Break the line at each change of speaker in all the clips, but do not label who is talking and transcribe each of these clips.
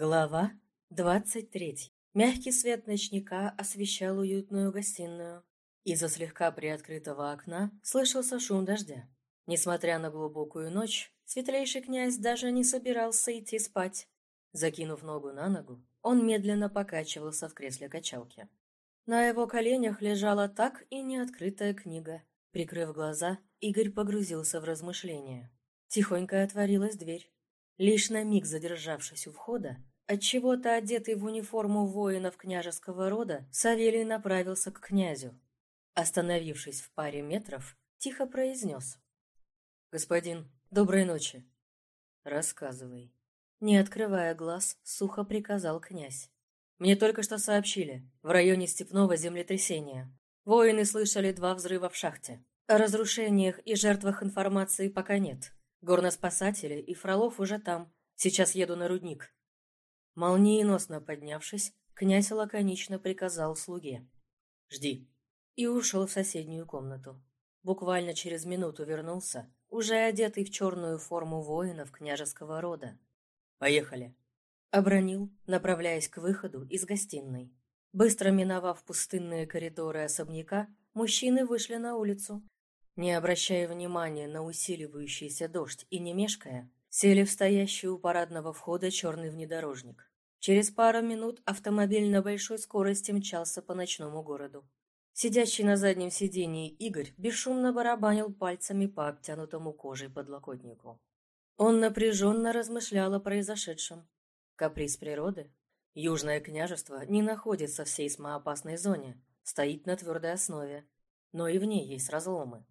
Глава двадцать третья. Мягкий свет ночника освещал уютную гостиную. Из-за слегка приоткрытого окна слышался шум дождя. Несмотря на глубокую ночь, светлейший князь даже не собирался идти спать. Закинув ногу на ногу, он медленно покачивался в кресле качалки. На его коленях лежала так и неоткрытая книга. Прикрыв глаза, Игорь погрузился в размышления. Тихонько отворилась дверь. Лишь на миг задержавшись у входа, отчего-то одетый в униформу воинов княжеского рода, Савелий направился к князю. Остановившись в паре метров, тихо произнес. «Господин, доброй ночи». «Рассказывай». Не открывая глаз, сухо приказал князь. «Мне только что сообщили. В районе Степного землетрясения. Воины слышали два взрыва в шахте. О разрушениях и жертвах информации пока нет. Горноспасатели и Фролов уже там. Сейчас еду на рудник. Молниеносно поднявшись, князь лаконично приказал слуге. «Жди». И ушел в соседнюю комнату. Буквально через минуту вернулся, уже одетый в черную форму воинов княжеского рода. «Поехали». Обронил, направляясь к выходу из гостиной. Быстро миновав пустынные коридоры особняка, мужчины вышли на улицу, не обращая внимания на усиливающийся дождь и не мешкая, сели в стоящий у парадного входа черный внедорожник. Через пару минут автомобиль на большой скорости мчался по ночному городу. Сидящий на заднем сидении Игорь бесшумно барабанил пальцами по обтянутому кожей подлокотнику. Он напряженно размышлял о произошедшем. Каприз природы. Южное княжество не находится в сейсмоопасной зоне, стоит на твердой основе, но и в ней есть разломы.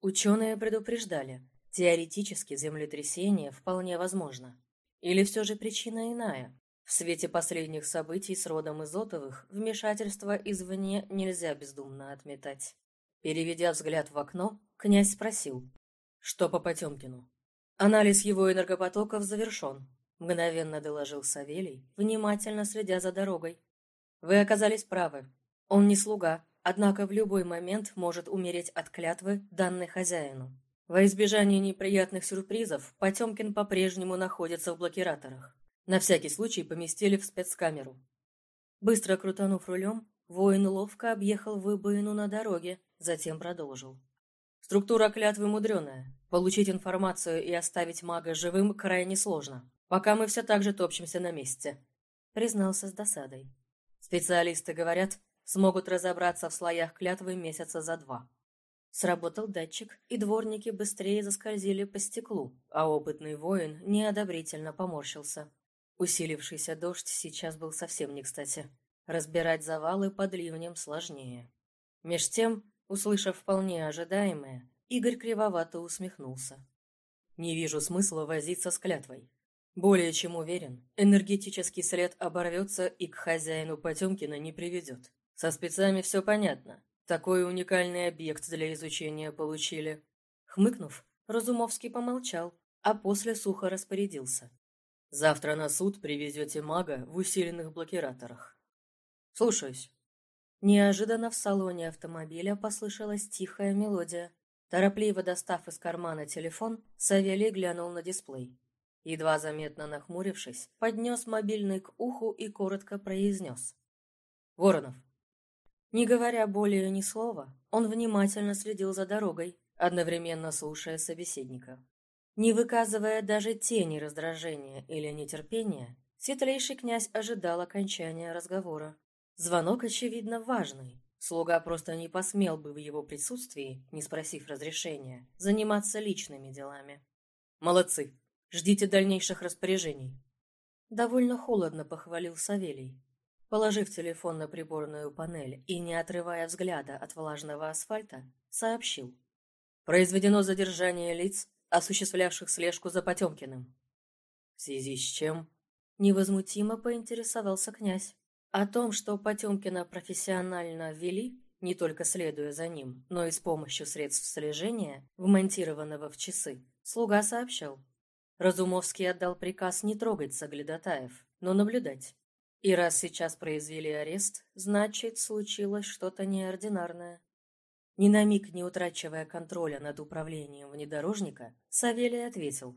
Ученые предупреждали, теоретически землетрясение вполне возможно. Или все же причина иная? В свете последних событий с родом Изотовых вмешательство извне нельзя бездумно отметать. Переведя взгляд в окно, князь спросил, что по Потемкину. Анализ его энергопотоков завершен, мгновенно доложил Савелий, внимательно следя за дорогой. Вы оказались правы. Он не слуга, однако в любой момент может умереть от клятвы, данной хозяину. Во избежание неприятных сюрпризов Потемкин по-прежнему находится в блокираторах. На всякий случай поместили в спецкамеру. Быстро крутанув рулем, воин ловко объехал выбоину на дороге, затем продолжил. Структура клятвы мудреная. Получить информацию и оставить мага живым крайне сложно. Пока мы все так же топчемся на месте. Признался с досадой. Специалисты говорят, смогут разобраться в слоях клятвы месяца за два. Сработал датчик, и дворники быстрее заскользили по стеклу, а опытный воин неодобрительно поморщился. Усилившийся дождь сейчас был совсем не кстати. Разбирать завалы под ливнем сложнее. Меж тем, услышав вполне ожидаемое, Игорь кривовато усмехнулся. «Не вижу смысла возиться с клятвой. Более чем уверен, энергетический след оборвется и к хозяину Потемкина не приведет. Со спецами все понятно. Такой уникальный объект для изучения получили. Хмыкнув, Разумовский помолчал, а после сухо распорядился. Завтра на суд привезете мага в усиленных блокираторах. Слушаюсь. Неожиданно в салоне автомобиля послышалась тихая мелодия. Торопливо достав из кармана телефон, Савелий глянул на дисплей. Едва заметно нахмурившись, поднес мобильный к уху и коротко произнес. «Воронов, не говоря более ни слова, он внимательно следил за дорогой, одновременно слушая собеседника. Не выказывая даже тени раздражения или нетерпения, светлейший князь ожидал окончания разговора. Звонок, очевидно, важный. Слуга просто не посмел бы в его присутствии, не спросив разрешения, заниматься личными делами. «Молодцы! Ждите дальнейших распоряжений!» Довольно холодно похвалил Савелий. Положив телефон на приборную панель и не отрывая взгляда от влажного асфальта, сообщил. Произведено задержание лиц, осуществлявших слежку за Потемкиным. В связи с чем? Невозмутимо поинтересовался князь. О том, что Потемкина профессионально ввели, не только следуя за ним, но и с помощью средств слежения, вмонтированного в часы, слуга сообщал. Разумовский отдал приказ не трогать соглядатаев, но наблюдать. И раз сейчас произвели арест, значит, случилось что-то неординарное. Ни на миг не утрачивая контроля над управлением внедорожника, Савелий ответил.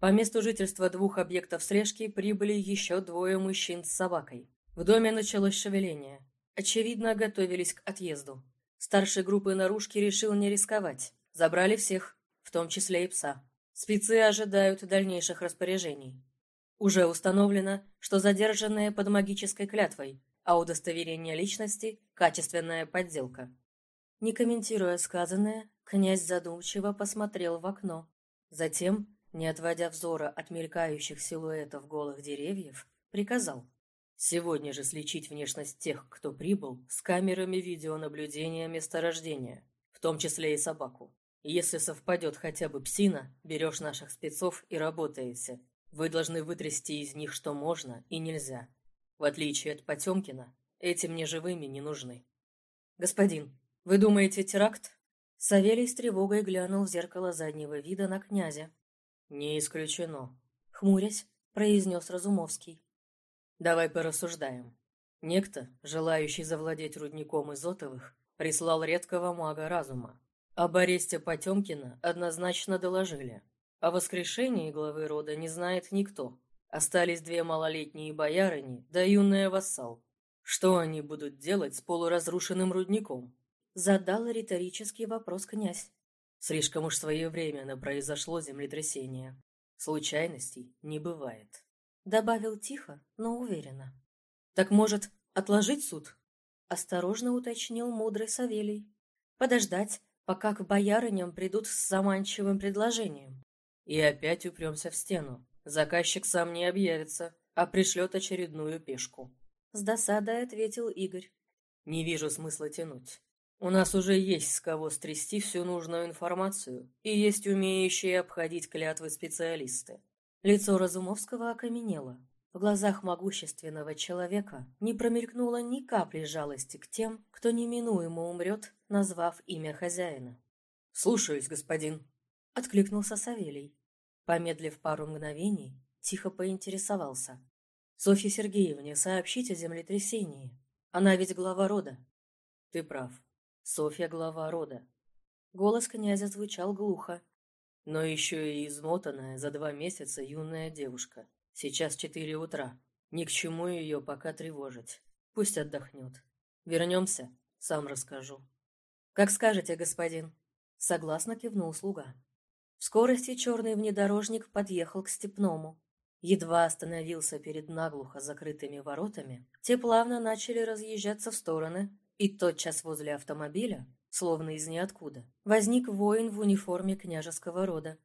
По месту жительства двух объектов слежки прибыли еще двое мужчин с собакой. В доме началось шевеление. Очевидно, готовились к отъезду. Старший группы наружки решил не рисковать. Забрали всех, в том числе и пса. Спецы ожидают дальнейших распоряжений. Уже установлено, что задержанные под магической клятвой, а удостоверение личности – качественная подделка. Не комментируя сказанное, князь задумчиво посмотрел в окно. Затем, не отводя взора от мелькающих силуэтов голых деревьев, приказал «Сегодня же сличить внешность тех, кто прибыл, с камерами видеонаблюдения месторождения, в том числе и собаку. Если совпадет хотя бы псина, берешь наших спецов и работаете. Вы должны вытрясти из них что можно и нельзя. В отличие от Потемкина, эти мне живыми не нужны. Господин, вы думаете теракт? Савелий с тревогой глянул в зеркало заднего вида на князя. Не исключено. Хмурясь, произнес Разумовский. Давай порассуждаем. Некто, желающий завладеть рудником Изотовых, прислал редкого мага разума. Об аресте Потемкина однозначно доложили. О воскрешении главы рода не знает никто. Остались две малолетние боярыни, да юная вассал. Что они будут делать с полуразрушенным рудником? Задал риторический вопрос князь. Слишком уж своевременно произошло землетрясение. Случайностей не бывает. Добавил тихо, но уверенно. Так может, отложить суд? Осторожно уточнил мудрый Савелий. Подождать, пока к боярыням придут с заманчивым предложением. И опять упремся в стену. Заказчик сам не объявится, а пришлет очередную пешку. С досадой ответил Игорь. Не вижу смысла тянуть. У нас уже есть с кого стрясти всю нужную информацию, и есть умеющие обходить клятвы специалисты. Лицо Разумовского окаменело. В глазах могущественного человека не промелькнуло ни капли жалости к тем, кто неминуемо умрет, назвав имя хозяина. «Слушаюсь, господин», — откликнулся Савелий. Помедлив пару мгновений, тихо поинтересовался. «Софье Сергеевне сообщить о землетрясении. Она ведь глава рода». «Ты прав. Софья глава рода». Голос князя звучал глухо. Но еще и измотанная за два месяца юная девушка. Сейчас четыре утра. Ни к чему ее пока тревожить. Пусть отдохнет. Вернемся, сам расскажу. «Как скажете, господин», — согласно кивнул слуга. В скорости черный внедорожник подъехал к степному. Едва остановился перед наглухо закрытыми воротами, те плавно начали разъезжаться в стороны, и тотчас возле автомобиля, словно из ниоткуда, возник воин в униформе княжеского рода.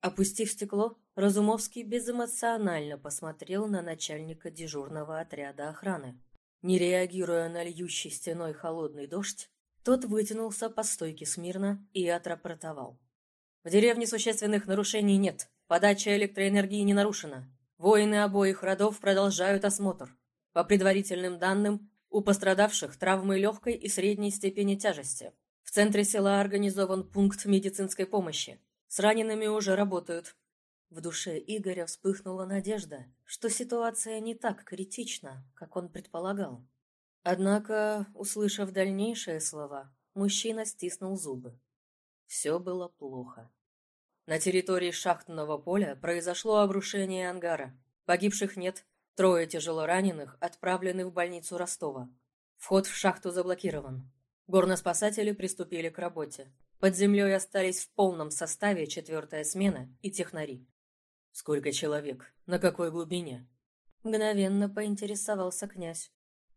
Опустив стекло, Разумовский безэмоционально посмотрел на начальника дежурного отряда охраны. Не реагируя на льющий стеной холодный дождь, тот вытянулся по стойке смирно и отрапортовал. В деревне существенных нарушений нет. Подача электроэнергии не нарушена. Воины обоих родов продолжают осмотр. По предварительным данным, у пострадавших травмы легкой и средней степени тяжести. В центре села организован пункт медицинской помощи. С ранеными уже работают. В душе Игоря вспыхнула надежда, что ситуация не так критична, как он предполагал. Однако, услышав дальнейшие слова, мужчина стиснул зубы. Все было плохо. На территории шахтного поля произошло обрушение ангара. Погибших нет, трое тяжело раненых отправлены в больницу Ростова. Вход в шахту заблокирован. Горноспасатели приступили к работе. Под землей остались в полном составе четвертая смена и технари. «Сколько человек? На какой глубине?» Мгновенно поинтересовался князь.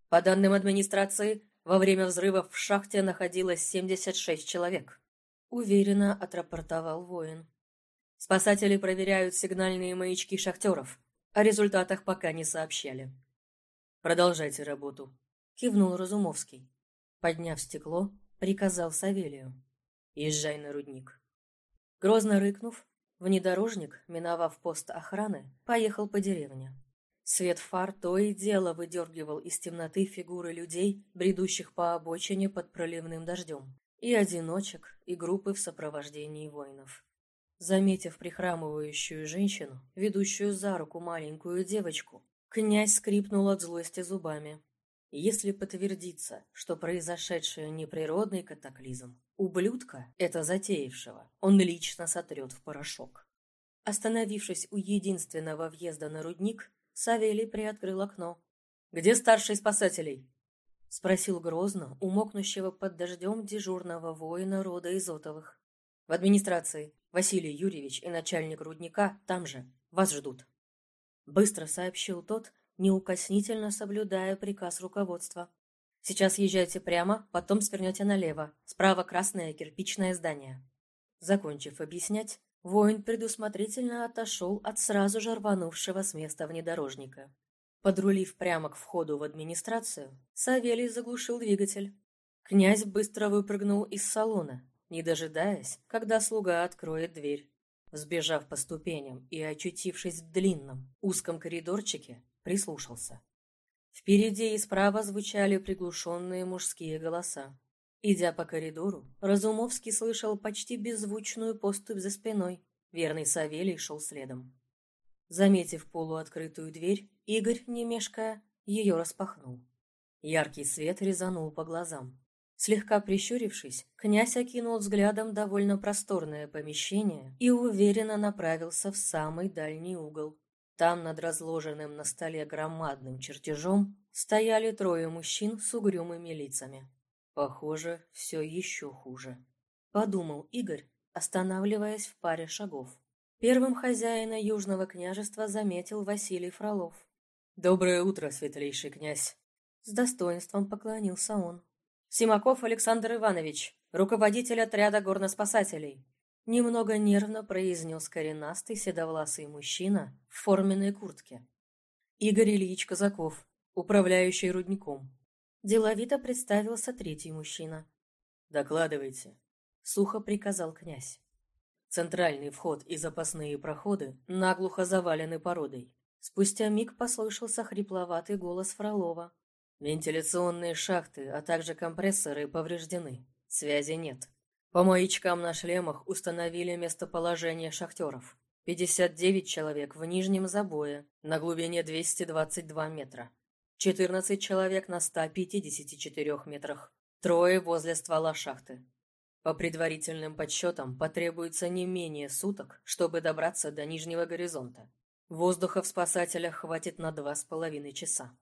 По данным администрации, во время взрывов в шахте находилось 76 человек. Уверенно отрапортовал воин. Спасатели проверяют сигнальные маячки шахтеров. О результатах пока не сообщали. Продолжайте работу. Кивнул Разумовский. Подняв стекло, приказал Савелию. Езжай на рудник. Грозно рыкнув, внедорожник, миновав пост охраны, поехал по деревне. Свет фар то и дело выдергивал из темноты фигуры людей, бредущих по обочине под проливным дождем, и одиночек, и группы в сопровождении воинов. Заметив прихрамывающую женщину, ведущую за руку маленькую девочку, князь скрипнул от злости зубами. Если подтвердится, что произошедшее не природный катаклизм, ублюдка, это затеявшего, он лично сотрет в порошок. Остановившись у единственного въезда на рудник, Савелий приоткрыл окно. «Где старший спасателей?» — спросил грозно у мокнущего под дождем дежурного воина рода Изотовых. «В администрации. Василий Юрьевич и начальник рудника там же. Вас ждут». Быстро сообщил тот, неукоснительно соблюдая приказ руководства. «Сейчас езжайте прямо, потом свернете налево. Справа красное кирпичное здание». Закончив объяснять, воин предусмотрительно отошел от сразу же рванувшего с места внедорожника. Подрулив прямо к входу в администрацию, Савелий заглушил двигатель. Князь быстро выпрыгнул из салона, не дожидаясь, когда слуга откроет дверь. Сбежав по ступеням и очутившись в длинном, узком коридорчике, прислушался. Впереди и справа звучали приглушенные мужские голоса. Идя по коридору, Разумовский слышал почти беззвучную поступь за спиной. Верный Савелий шел следом. Заметив полуоткрытую дверь, Игорь, не мешкая, ее распахнул. Яркий свет резанул по глазам. Слегка прищурившись, князь окинул взглядом довольно просторное помещение и уверенно направился в самый дальний угол. Там, над разложенным на столе громадным чертежом, стояли трое мужчин с угрюмыми лицами. Похоже, все еще хуже. Подумал Игорь, останавливаясь в паре шагов. Первым хозяина Южного княжества заметил Василий Фролов. «Доброе утро, светлейший князь!» С достоинством поклонился он. «Симаков Александр Иванович, руководитель отряда горноспасателей!» Немного нервно произнес коренастый седовласый мужчина в форменной куртке. Игорь Ильич Казаков, управляющий рудником. Деловито представился третий мужчина. «Докладывайте», — сухо приказал князь. Центральный вход и запасные проходы наглухо завалены породой. Спустя миг послышался хрипловатый голос Фролова. Вентиляционные шахты, а также компрессоры повреждены. Связи нет. По маячкам на шлемах установили местоположение шахтеров. 59 человек в нижнем забое на глубине 222 метра. 14 человек на 154 метрах, трое возле ствола шахты. По предварительным подсчетам потребуется не менее суток, чтобы добраться до нижнего горизонта. Воздуха в спасателях хватит на два с половиной часа.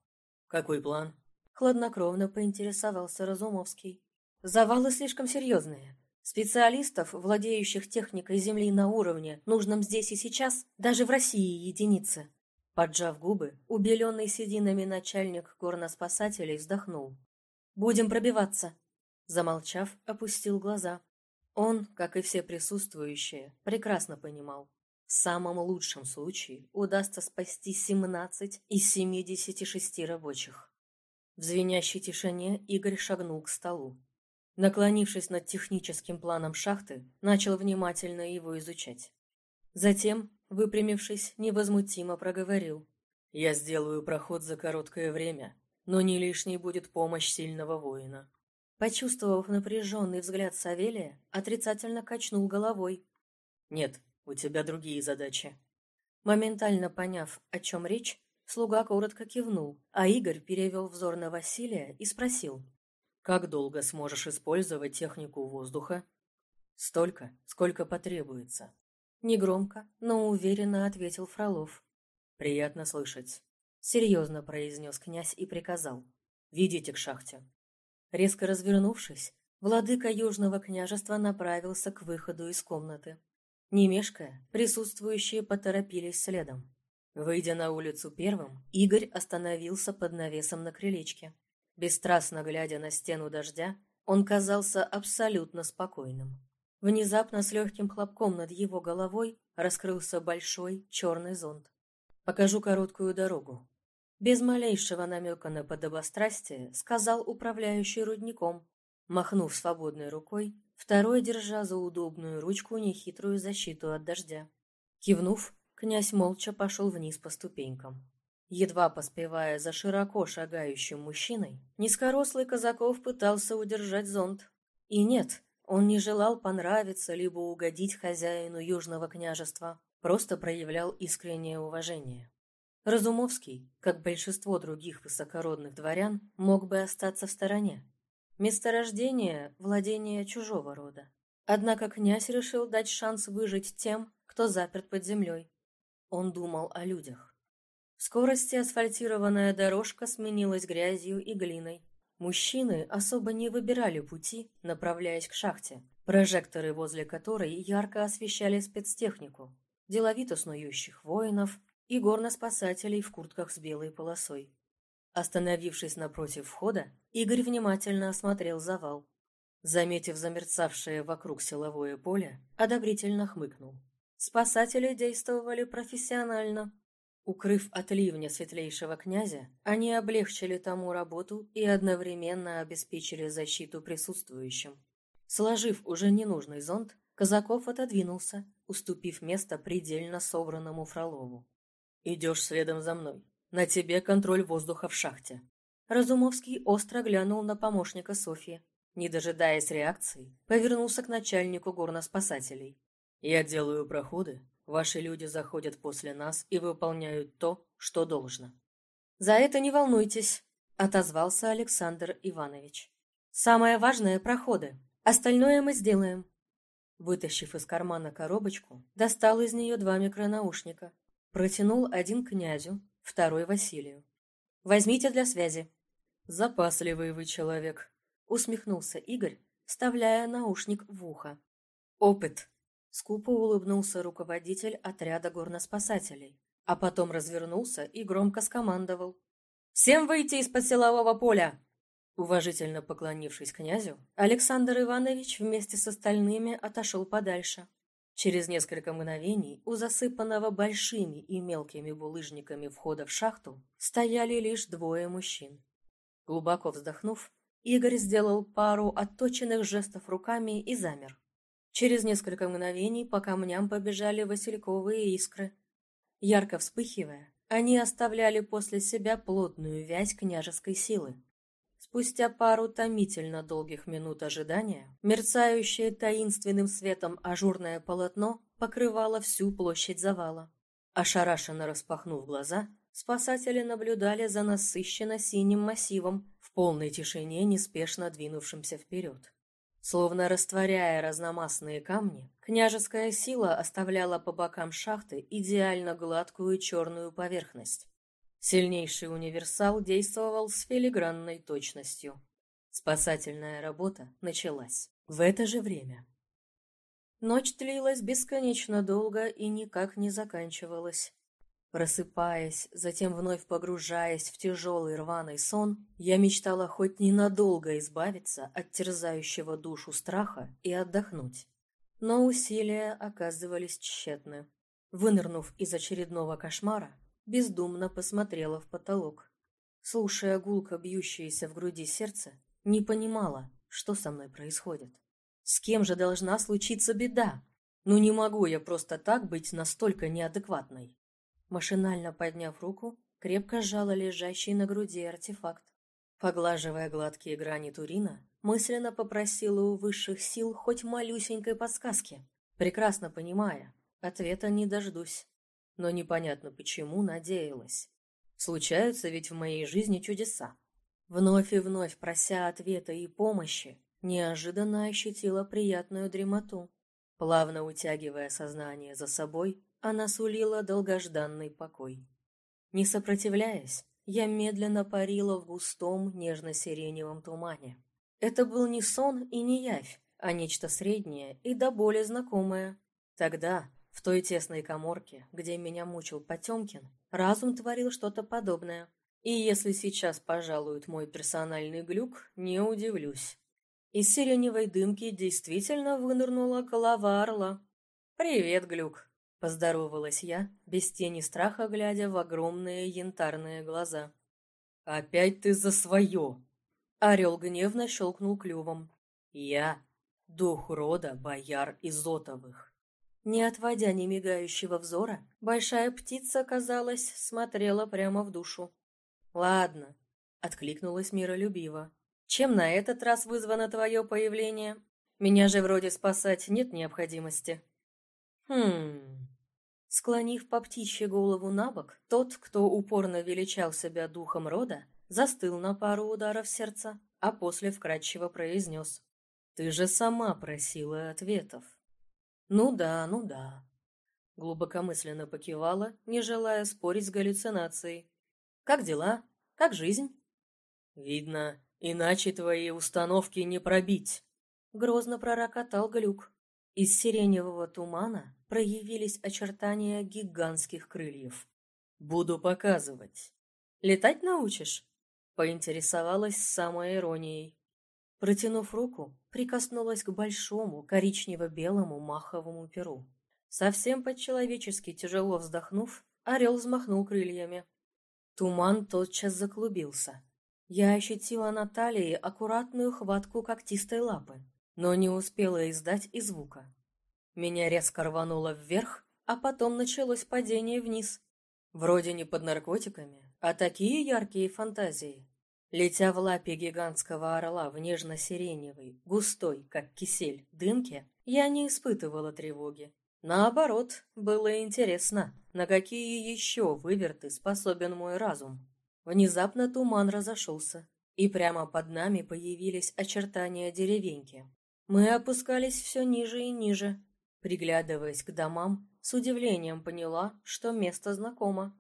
Какой план? Хладнокровно поинтересовался Разумовский. Завалы слишком серьезные. Специалистов, владеющих техникой Земли на уровне, нужном здесь и сейчас, даже в России единицы. Поджав губы, убеленный сединами начальник горноспасателей вздохнул. «Будем пробиваться!» Замолчав, опустил глаза. Он, как и все присутствующие, прекрасно понимал. В самом лучшем случае удастся спасти 17 из 76 рабочих. В звенящей тишине Игорь шагнул к столу. Наклонившись над техническим планом шахты, начал внимательно его изучать. Затем, выпрямившись, невозмутимо проговорил. «Я сделаю проход за короткое время, но не лишней будет помощь сильного воина». Почувствовав напряженный взгляд Савелия, отрицательно качнул головой. «Нет, у тебя другие задачи». Моментально поняв, о чем речь, слуга коротко кивнул, а Игорь перевел взор на Василия и спросил. «Как долго сможешь использовать технику воздуха?» «Столько, сколько потребуется. Негромко, но уверенно ответил Фролов. «Приятно слышать», — серьезно произнес князь и приказал. «Видите к шахте». Резко развернувшись, владыка Южного княжества направился к выходу из комнаты. Не мешкая, присутствующие поторопились следом. Выйдя на улицу первым, Игорь остановился под навесом на крылечке. Бесстрастно глядя на стену дождя, он казался абсолютно спокойным. Внезапно с легким хлопком над его головой раскрылся большой черный зонт. «Покажу короткую дорогу». Без малейшего намека на подобострастие сказал управляющий рудником, махнув свободной рукой, второй держа за удобную ручку нехитрую защиту от дождя. Кивнув, князь молча пошел вниз по ступенькам. Едва поспевая за широко шагающим мужчиной, низкорослый Казаков пытался удержать зонт. И нет, он не желал понравиться либо угодить хозяину Южного княжества, просто проявлял искреннее уважение. Разумовский, как большинство других высокородных дворян, мог бы остаться в стороне. Месторождение – владение чужого рода. Однако князь решил дать шанс выжить тем, кто заперт под землей. Он думал о людях. В скорости асфальтированная дорожка сменилась грязью и глиной. Мужчины особо не выбирали пути, направляясь к шахте, прожекторы возле которой ярко освещали спецтехнику, деловито снующих воинов и горноспасателей в куртках с белой полосой. Остановившись напротив входа, Игорь внимательно осмотрел завал. Заметив замерцавшее вокруг силовое поле, одобрительно хмыкнул. Спасатели действовали профессионально, Укрыв от ливня светлейшего князя, они облегчили тому работу и одновременно обеспечили защиту присутствующим. Сложив уже ненужный зонт, Казаков отодвинулся, уступив место предельно собранному Фролову. «Идешь следом за мной. На тебе контроль воздуха в шахте». Разумовский остро глянул на помощника Софьи. Не дожидаясь реакции, повернулся к начальнику горноспасателей. «Я делаю проходы, Ваши люди заходят после нас и выполняют то, что должно. За это не волнуйтесь, отозвался Александр Иванович. Самое важное проходы. Остальное мы сделаем. Вытащив из кармана коробочку, достал из нее два микронаушника. Протянул один князю, второй Василию. Возьмите для связи. Запасливый вы человек, усмехнулся Игорь, вставляя наушник в ухо. Опыт, Скупо улыбнулся руководитель отряда горноспасателей, а потом развернулся и громко скомандовал. «Всем выйти из-под поля!» Уважительно поклонившись князю, Александр Иванович вместе с остальными отошел подальше. Через несколько мгновений у засыпанного большими и мелкими булыжниками входа в шахту стояли лишь двое мужчин. Глубоко вздохнув, Игорь сделал пару отточенных жестов руками и замер. Через несколько мгновений по камням побежали васильковые искры. Ярко вспыхивая, они оставляли после себя плотную вязь княжеской силы. Спустя пару томительно долгих минут ожидания, мерцающее таинственным светом ажурное полотно покрывало всю площадь завала. Ошарашенно распахнув глаза, спасатели наблюдали за насыщенно синим массивом в полной тишине, неспешно двинувшимся вперед. Словно растворяя разномастные камни, княжеская сила оставляла по бокам шахты идеально гладкую черную поверхность. Сильнейший универсал действовал с филигранной точностью. Спасательная работа началась. В это же время. Ночь длилась бесконечно долго и никак не заканчивалась. Просыпаясь, затем вновь погружаясь в тяжелый рваный сон, я мечтала хоть ненадолго избавиться от терзающего душу страха и отдохнуть. Но усилия оказывались тщетны. Вынырнув из очередного кошмара, бездумно посмотрела в потолок. Слушая гулко бьющееся в груди сердце, не понимала, что со мной происходит. С кем же должна случиться беда? Ну не могу я просто так быть настолько неадекватной. Машинально подняв руку, крепко сжала лежащий на груди артефакт. Поглаживая гладкие грани Турина, мысленно попросила у высших сил хоть малюсенькой подсказки, прекрасно понимая, ответа не дождусь. Но непонятно почему надеялась. Случаются ведь в моей жизни чудеса. Вновь и вновь прося ответа и помощи, неожиданно ощутила приятную дремоту. Плавно утягивая сознание за собой, она сулила долгожданный покой. Не сопротивляясь, я медленно парила в густом нежно-сиреневом тумане. Это был не сон и не явь, а нечто среднее и до боли знакомое. Тогда, в той тесной коморке, где меня мучил Потемкин, разум творил что-то подобное. И если сейчас пожалуют мой персональный глюк, не удивлюсь. Из сиреневой дымки действительно вынырнула голова орла. «Привет, глюк!» Поздоровалась я, без тени страха глядя в огромные янтарные глаза. «Опять ты за свое!» Орел гневно щелкнул клювом. «Я — дух рода бояр Изотовых». Не отводя ни мигающего взора, большая птица, казалось, смотрела прямо в душу. «Ладно», — откликнулась миролюбиво. «Чем на этот раз вызвано твое появление? Меня же вроде спасать нет необходимости». «Хм...» Склонив по птичьей голову на бок, тот, кто упорно величал себя духом рода, застыл на пару ударов сердца, а после вкратчиво произнес. «Ты же сама просила ответов». «Ну да, ну да». Глубокомысленно покивала, не желая спорить с галлюцинацией. «Как дела? Как жизнь?»
«Видно, иначе твои установки не пробить», —
грозно пророкотал Глюк. Из сиреневого тумана проявились очертания гигантских крыльев.
«Буду показывать».
«Летать научишь?» — поинтересовалась с самой иронией. Протянув руку, прикоснулась к большому коричнево-белому маховому перу. Совсем по-человечески тяжело вздохнув, орел взмахнул крыльями. Туман тотчас заклубился. Я ощутила на талии аккуратную хватку когтистой лапы, но не успела издать и звука. Меня резко рвануло вверх, а потом началось падение вниз. Вроде не под наркотиками, а такие яркие фантазии. Летя в лапе гигантского орла в нежно-сиреневой, густой, как кисель, дымке, я не испытывала тревоги. Наоборот, было интересно, на какие еще выверты способен мой разум. Внезапно туман разошелся, и прямо под нами появились очертания деревеньки. Мы опускались все ниже и ниже. Приглядываясь к домам, с удивлением поняла, что место знакомо.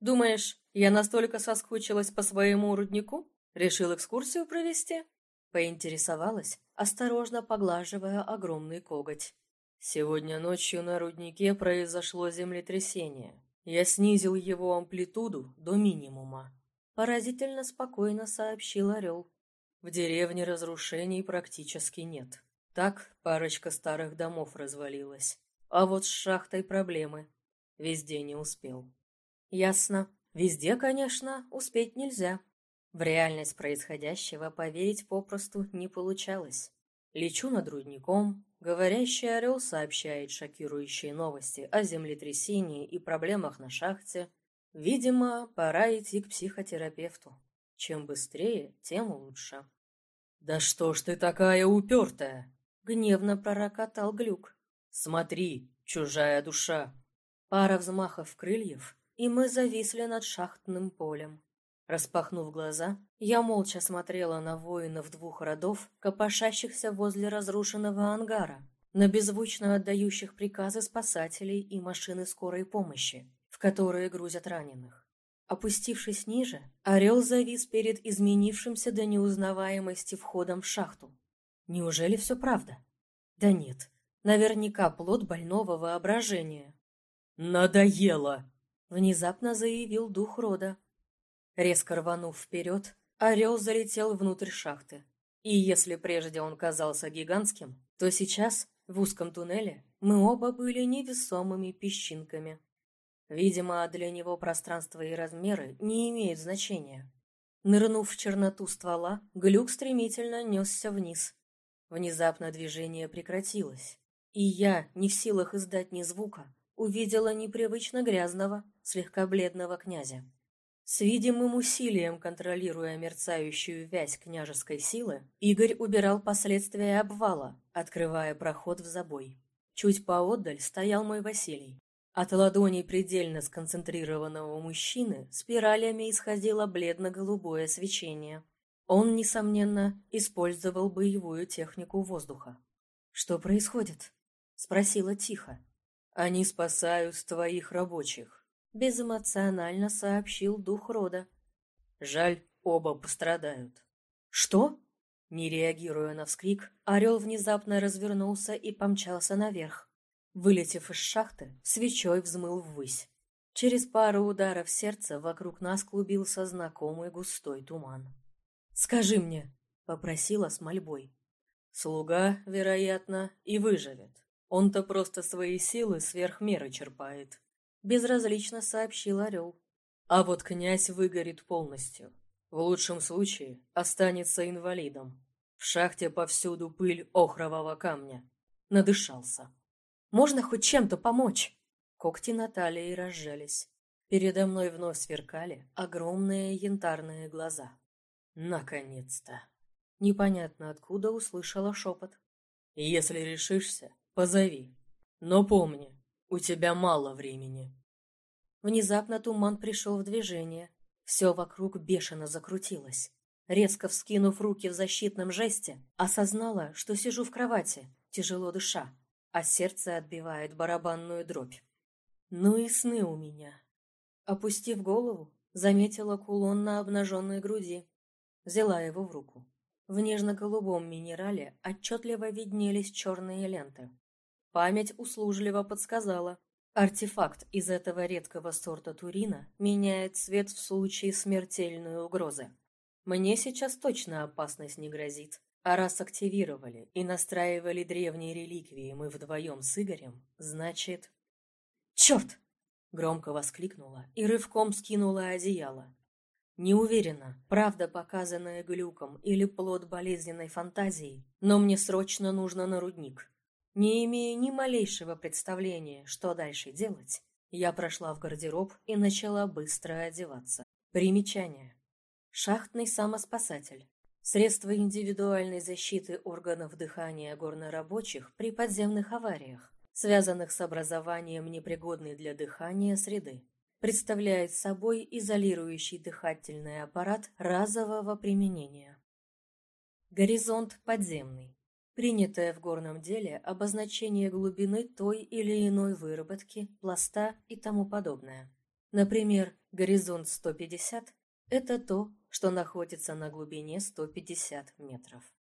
«Думаешь, я настолько соскучилась по своему руднику? Решил экскурсию провести?» Поинтересовалась, осторожно поглаживая огромный коготь.
«Сегодня ночью на руднике произошло землетрясение. Я снизил его амплитуду до минимума.
Поразительно спокойно сообщил Орел.
В деревне разрушений практически нет. Так парочка старых домов развалилась. А вот с шахтой проблемы. Везде не успел.
Ясно. Везде, конечно, успеть нельзя. В реальность происходящего поверить попросту не получалось. Лечу над рудником, говорящий орел сообщает шокирующие новости о землетрясении и проблемах на шахте. Видимо, пора идти к психотерапевту. Чем быстрее, тем лучше.
«Да что ж ты такая упертая?»
— гневно пророкотал Глюк.
«Смотри, чужая душа!»
Пара взмахов крыльев, и мы зависли над шахтным полем. Распахнув глаза, я молча смотрела на воинов двух родов, копошащихся возле разрушенного ангара, на беззвучно отдающих приказы спасателей и машины скорой помощи, в которые грузят раненых. Опустившись ниже, орел завис перед изменившимся до неузнаваемости входом в шахту. Неужели все правда? Да нет, наверняка плод больного воображения.
«Надоело!»
— внезапно заявил дух рода, Резко рванув вперед, орел залетел внутрь шахты. И если прежде он казался гигантским, то сейчас, в узком туннеле, мы оба были невесомыми песчинками. Видимо, для него пространство и размеры не имеют значения. Нырнув в черноту ствола, глюк стремительно несся вниз. Внезапно движение прекратилось, и я, не в силах издать ни звука, увидела непривычно грязного, слегка бледного князя. С видимым усилием контролируя мерцающую вязь княжеской силы, Игорь убирал последствия обвала, открывая проход в забой. Чуть поодаль стоял мой Василий. От ладоней предельно сконцентрированного мужчины спиралями исходило бледно-голубое свечение. Он, несомненно, использовал боевую технику воздуха. «Что происходит?» — спросила тихо.
«Они спасают твоих рабочих»,
безэмоционально сообщил дух рода.
Жаль, оба пострадают.
Что? Не реагируя на вскрик, орел внезапно развернулся и помчался наверх. Вылетев из шахты, свечой взмыл ввысь. Через пару ударов сердца вокруг нас клубился знакомый густой туман. «Скажи мне», — попросила с мольбой.
«Слуга, вероятно, и выживет. Он-то просто свои силы сверх меры черпает
безразлично сообщил Орел.
А вот князь выгорит полностью. В лучшем случае останется инвалидом. В шахте повсюду пыль охрового камня. Надышался.
Можно хоть чем-то помочь? Когти Натальи разжались. Передо мной вновь сверкали огромные янтарные глаза.
Наконец-то.
Непонятно откуда услышала шепот.
Если решишься, позови. Но помни, у тебя мало времени.
Внезапно туман пришел в движение. Все вокруг бешено закрутилось. Резко вскинув руки в защитном жесте, осознала, что сижу в кровати, тяжело дыша, а сердце отбивает барабанную дробь. Ну и сны у меня. Опустив голову, заметила кулон на обнаженной груди. Взяла его в руку. В нежно-голубом минерале отчетливо виднелись черные ленты. Память услужливо подсказала. Артефакт из этого редкого сорта турина меняет цвет в случае смертельной угрозы. Мне сейчас точно опасность не грозит. А раз активировали и настраивали древние реликвии мы вдвоем с Игорем, значит... «Черт!» — громко воскликнула и рывком скинула одеяло. Не уверена, правда показанная глюком или плод болезненной фантазии, но мне срочно нужно на рудник. Не имея ни малейшего представления, что дальше делать, я прошла в гардероб и начала быстро одеваться. Примечание. Шахтный самоспасатель. Средство индивидуальной защиты органов дыхания горнорабочих при подземных авариях, связанных с образованием непригодной для дыхания среды. Представляет собой изолирующий дыхательный аппарат разового применения. Горизонт подземный. Принятое в горном деле обозначение глубины той или иной выработки, пласта и тому подобное. Например, горизонт 150 – это то, что находится на глубине 150 метров.